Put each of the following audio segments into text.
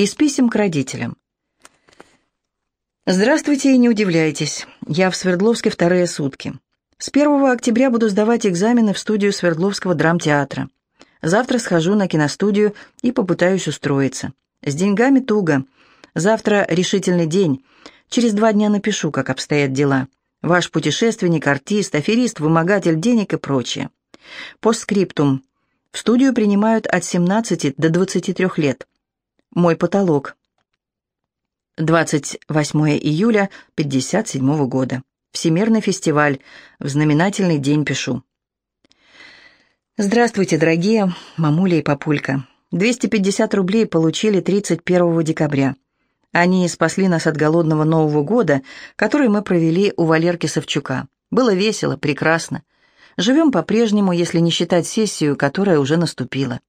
Из писем к родителям. Здравствуйте и не удивляйтесь. Я в Свердловске вторые сутки. С 1 октября буду сдавать экзамены в студию Свердловского драмтеатра. Завтра схожу на киностудию и попытаюсь устроиться. С деньгами туго. Завтра решительный день. Через два дня напишу, как обстоят дела. Ваш путешественник, артист, аферист, вымогатель денег и прочее. Постскриптум. В студию принимают от 17 до 23 лет. Мой потолок. 28 июля 57 года. Всемирный фестиваль. В знаменательный день пишу. Здравствуйте, дорогие мамуля и папулька. 250 рублей получили 31 декабря. Они спасли нас от голодного Нового года, который мы провели у Валерки Савчука. Было весело, прекрасно. Живем по-прежнему, если не считать сессию, которая уже наступила.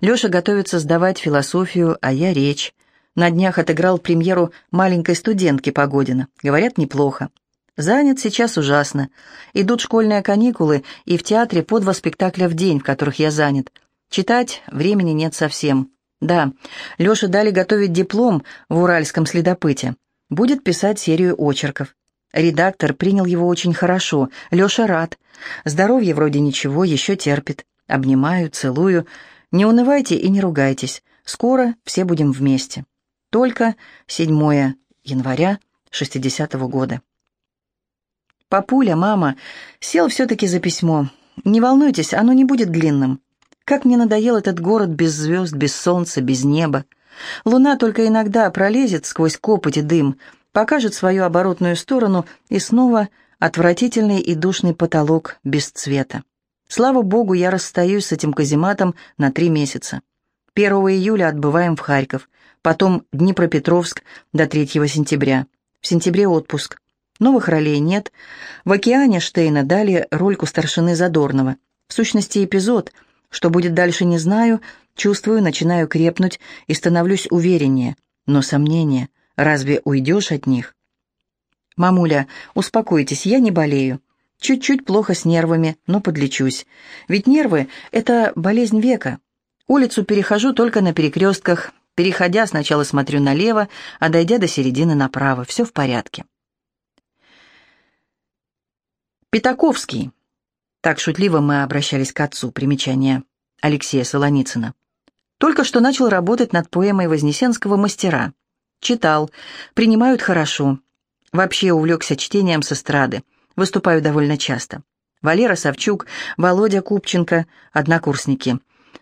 Леша готовится сдавать философию, а я речь. На днях отыграл премьеру маленькой студентки Погодина. Говорят, неплохо. Занят сейчас ужасно. Идут школьные каникулы, и в театре по два спектакля в день, в которых я занят. Читать времени нет совсем. Да, Леше дали готовить диплом в Уральском следопыте. Будет писать серию очерков. Редактор принял его очень хорошо. Леша рад. Здоровье вроде ничего, еще терпит. Обнимаю, целую. Не унывайте и не ругайтесь. Скоро все будем вместе. Только 7 января 60-го года. Папуля, мама, сел все-таки за письмо. Не волнуйтесь, оно не будет длинным. Как мне надоел этот город без звезд, без солнца, без неба. Луна только иногда пролезет сквозь копоть и дым, покажет свою оборотную сторону и снова отвратительный и душный потолок без цвета. Слава богу, я расстаюсь с этим казематом на три месяца. 1 июля отбываем в Харьков, потом Днепропетровск до 3 сентября. В сентябре отпуск. Новых ролей нет. В «Океане» Штейна дали рольку старшины Задорнова. В сущности, эпизод — что будет дальше, не знаю, чувствую, начинаю крепнуть и становлюсь увереннее. Но сомнения, разве уйдешь от них? «Мамуля, успокойтесь, я не болею. Чуть-чуть плохо с нервами, но подлечусь. Ведь нервы — это болезнь века. Улицу перехожу только на перекрестках. Переходя, сначала смотрю налево, а дойдя до середины направо. Все в порядке». Пятаковский. Так шутливо мы обращались к отцу, примечание Алексея Солоницына. Только что начал работать над поэмой Вознесенского «Мастера». Читал, принимают хорошо. Вообще увлекся чтением с эстрады. Выступаю довольно часто. Валера Савчук, Володя Купченко, однокурсники.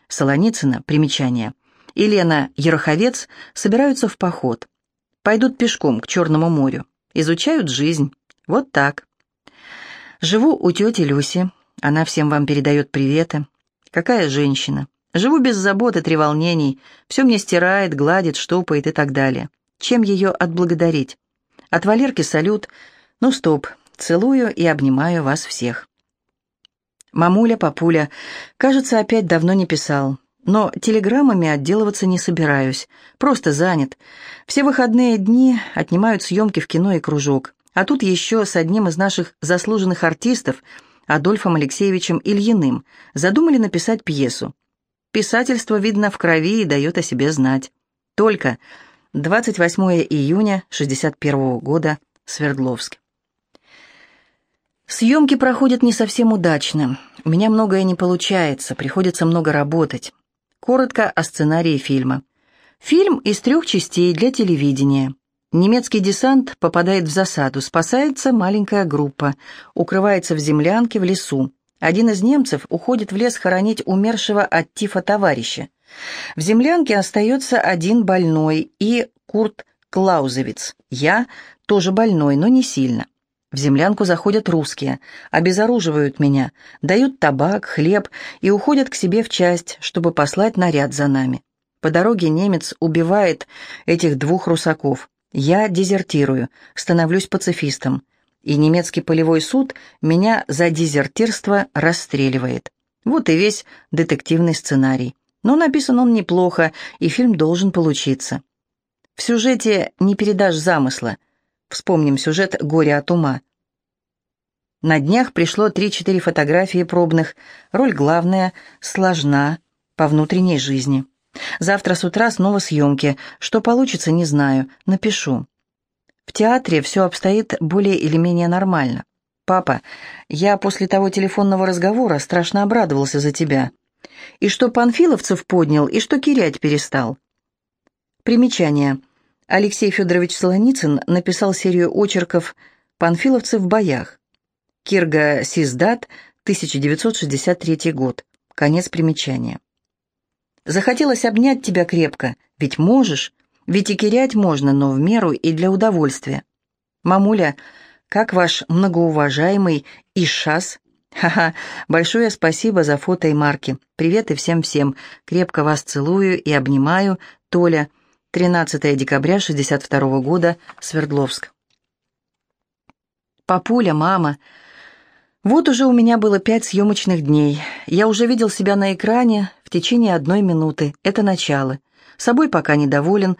Солоницына, примечание. И Лена Ероховец собираются в поход. Пойдут пешком к Черному морю. Изучают жизнь. Вот так. Живу у тети Люси, она всем вам передает приветы. Какая женщина. Живу без забот и треволнений. Все мне стирает, гладит, штопает и так далее. Чем ее отблагодарить? От Валерки салют. Ну, стоп. Целую и обнимаю вас всех. Мамуля, папуля, кажется, опять давно не писал. Но телеграммами отделываться не собираюсь. Просто занят. Все выходные дни отнимают съемки в кино и кружок. А тут еще с одним из наших заслуженных артистов – Адольфом Алексеевичем Ильиным задумали написать пьесу. Писательство, видно, в крови и дает о себе знать. Только 28 июня 61 года, Свердловск. Съемки проходят не совсем удачно. У меня многое не получается, приходится много работать. Коротко о сценарии фильма. Фильм из трех частей для телевидения. Немецкий десант попадает в засаду, спасается маленькая группа, укрывается в землянке в лесу. Один из немцев уходит в лес хоронить умершего от тифа товарища. В землянке остается один больной и Курт Клаузевиц. Я тоже больной, но не сильно. В землянку заходят русские, обезоруживают меня, дают табак, хлеб и уходят к себе в часть, чтобы послать наряд за нами. По дороге немец убивает этих двух русаков. Я дезертирую, становлюсь пацифистом, и немецкий полевой суд меня за дезертирство расстреливает. Вот и весь детективный сценарий. Но написан он неплохо, и фильм должен получиться. В сюжете не передашь замысла. Вспомним сюжет «Горе от ума». На днях пришло 3-4 фотографии пробных. Роль главная, сложна, по внутренней жизни. Завтра с утра снова съемки. Что получится, не знаю. Напишу. В театре все обстоит более или менее нормально. Папа, я после того телефонного разговора страшно обрадовался за тебя. И что Панфиловцев поднял, и что Кирять перестал. Примечание. Алексей Федорович Солоницын написал серию очерков «Панфиловцы в боях». Кирга Сиздат, 1963 год. Конец примечания. Захотелось обнять тебя крепко, ведь можешь, ведь и кирять можно, но в меру и для удовольствия. Мамуля, как ваш многоуважаемый Ишас? Ха-ха, большое спасибо за фото и марки. Привет и всем-всем. Крепко вас целую и обнимаю. Толя, 13 декабря 62 года, Свердловск. Папуля, мама, вот уже у меня было пять съемочных дней. Я уже видел себя на экране в течение одной минуты. Это начало. Собой пока недоволен.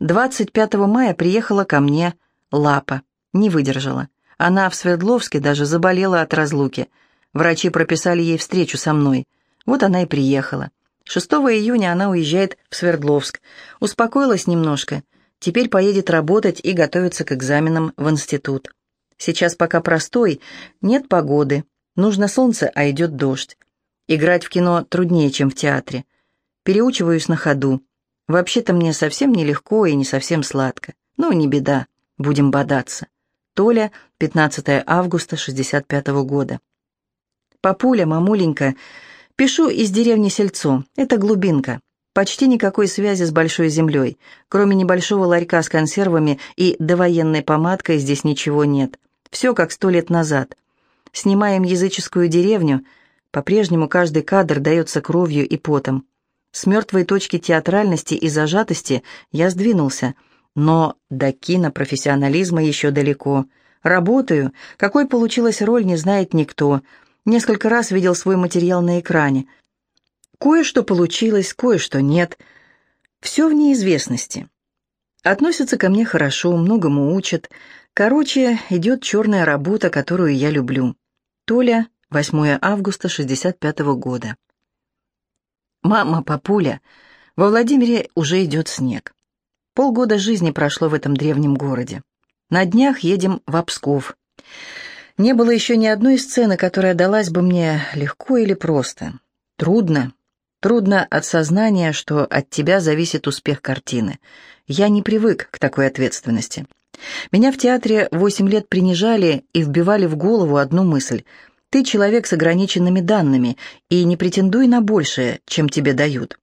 25 мая приехала ко мне Лапа. Не выдержала. Она в Свердловске даже заболела от разлуки. Врачи прописали ей встречу со мной. Вот она и приехала. 6 июня она уезжает в Свердловск. Успокоилась немножко. Теперь поедет работать и готовиться к экзаменам в институт. Сейчас пока простой, нет погоды, нужно солнце, а идет дождь. Играть в кино труднее, чем в театре. Переучиваюсь на ходу. Вообще-то мне совсем нелегко и не совсем сладко. Ну, не беда, будем бодаться. Толя, 15 августа 65 -го года. Папуля, мамуленька, пишу из деревни Сельцо, это глубинка. Почти никакой связи с большой землей. Кроме небольшого ларька с консервами и довоенной помадкой здесь ничего нет. Все как сто лет назад. Снимаем языческую деревню, по-прежнему каждый кадр дается кровью и потом. С мертвой точки театральности и зажатости я сдвинулся, но до кинопрофессионализма еще далеко. Работаю, какой получилась роль, не знает никто. Несколько раз видел свой материал на экране. Кое-что получилось, кое-что нет. Все в неизвестности. Относятся ко мне хорошо, многому учат, Короче, идет черная работа, которую я люблю. Толя, 8 августа 65 -го года. Мама, папуля, во Владимире уже идет снег. Полгода жизни прошло в этом древнем городе. На днях едем в Псков. Не было еще ни одной сцены, которая далась бы мне легко или просто. Трудно. Трудно от сознания, что от тебя зависит успех картины. Я не привык к такой ответственности. Меня в театре восемь лет принижали и вбивали в голову одну мысль. Ты человек с ограниченными данными, и не претендуй на большее, чем тебе дают.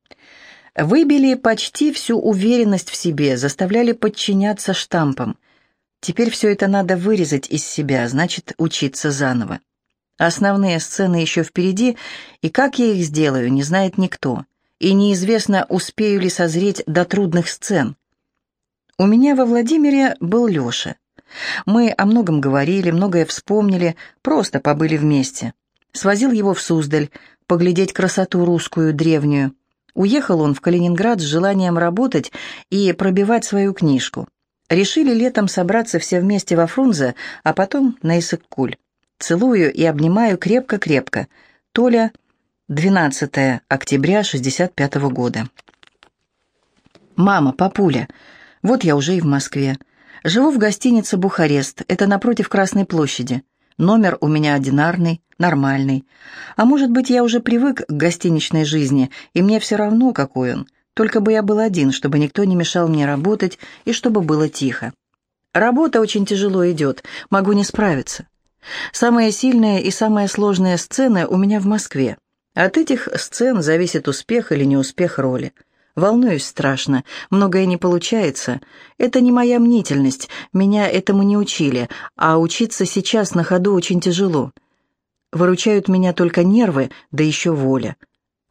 Выбили почти всю уверенность в себе, заставляли подчиняться штампам. Теперь все это надо вырезать из себя, значит, учиться заново. Основные сцены еще впереди, и как я их сделаю, не знает никто. И неизвестно, успею ли созреть до трудных сцен. У меня во Владимире был Леша. Мы о многом говорили, многое вспомнили, просто побыли вместе. Свозил его в Суздаль, поглядеть красоту русскую, древнюю. Уехал он в Калининград с желанием работать и пробивать свою книжку. Решили летом собраться все вместе во Фрунзе, а потом на Иссык-Куль. Целую и обнимаю крепко-крепко. Толя, 12 октября 65 -го года. «Мама, папуля, вот я уже и в Москве. Живу в гостинице «Бухарест», это напротив Красной площади. Номер у меня одинарный, нормальный. А может быть, я уже привык к гостиничной жизни, и мне все равно, какой он. Только бы я был один, чтобы никто не мешал мне работать и чтобы было тихо. Работа очень тяжело идет, могу не справиться. Самые сильные и самые сложные сцены у меня в Москве. От этих сцен зависит успех или неуспех роли. Волнуюсь страшно, многое не получается. Это не моя мнительность, меня этому не учили, а учиться сейчас на ходу очень тяжело. Выручают меня только нервы, да еще воля.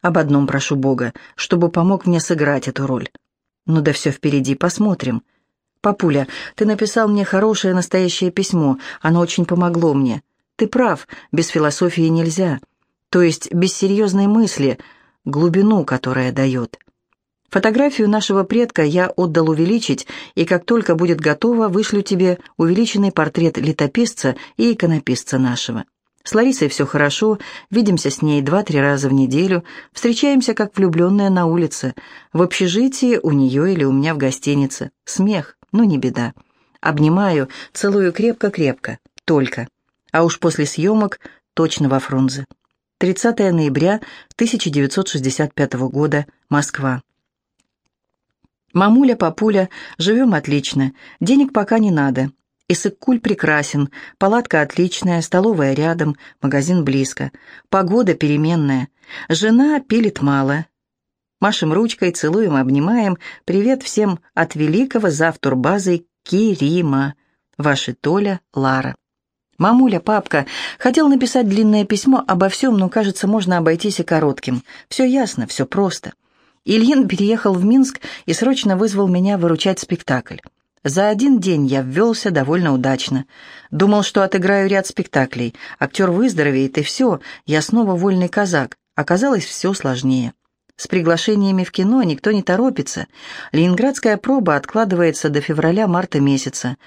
Об одном прошу Бога, чтобы помог мне сыграть эту роль. Ну да все впереди, посмотрим. Папуля, ты написал мне хорошее настоящее письмо, оно очень помогло мне. Ты прав, без философии нельзя. То есть без серьезной мысли, глубину, которая дает. Фотографию нашего предка я отдал увеличить, и как только будет готово, вышлю тебе увеличенный портрет летописца и иконописца нашего. С Ларисой все хорошо, видимся с ней два-три раза в неделю, встречаемся как влюбленные на улице, в общежитии у нее или у меня в гостинице. Смех, ну не беда. Обнимаю, целую крепко-крепко, только. А уж после съемок точно во Фрунзе. 30 ноября 1965 года, Москва. Мамуля, папуля, живем отлично, денег пока не надо. Иссык-Куль прекрасен, палатка отличная, столовая рядом, магазин близко. Погода переменная. Жена пилит мало. Машем ручкой, целуем, обнимаем. Привет всем от великого завтурбазы Кирима. Ваши Толя, Лара. «Мамуля, папка, хотел написать длинное письмо обо всем, но, кажется, можно обойтись и коротким. Все ясно, все просто». Ильин переехал в Минск и срочно вызвал меня выручать спектакль. За один день я ввелся довольно удачно. Думал, что отыграю ряд спектаклей. Актер выздоровеет, и все, я снова вольный казак. Оказалось, все сложнее. С приглашениями в кино никто не торопится. Ленинградская проба откладывается до февраля-марта месяца.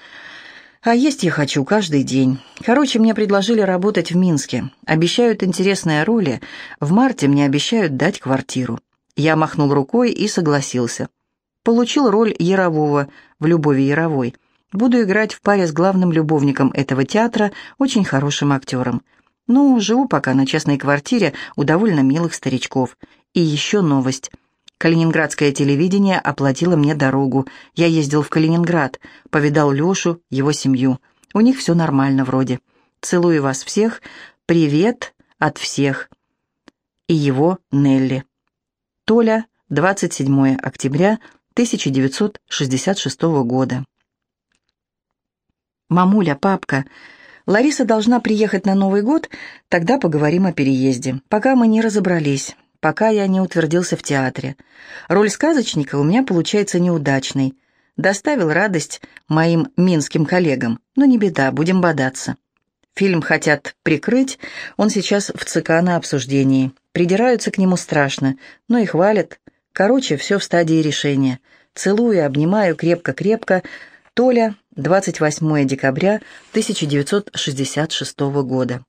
А есть я хочу каждый день. Короче, мне предложили работать в Минске. Обещают интересные роли. В марте мне обещают дать квартиру. Я махнул рукой и согласился. Получил роль Ярового в «Любови Яровой». Буду играть в паре с главным любовником этого театра, очень хорошим актером. Ну, живу пока на частной квартире у довольно милых старичков. И еще новость. Калининградское телевидение оплатило мне дорогу. Я ездил в Калининград, повидал Лешу, его семью. У них все нормально вроде. Целую вас всех. Привет от всех. И его Нелли. Толя, 27 октября 1966 года. «Мамуля, папка, Лариса должна приехать на Новый год, тогда поговорим о переезде. Пока мы не разобрались, пока я не утвердился в театре. Роль сказочника у меня получается неудачной. Доставил радость моим минским коллегам, но не беда, будем бодаться. Фильм хотят прикрыть, он сейчас в ЦК на обсуждении. Придираются к нему страшно, но и хвалят. Короче, все в стадии решения. Целую, обнимаю крепко-крепко. Толя, 28 декабря 1966 года.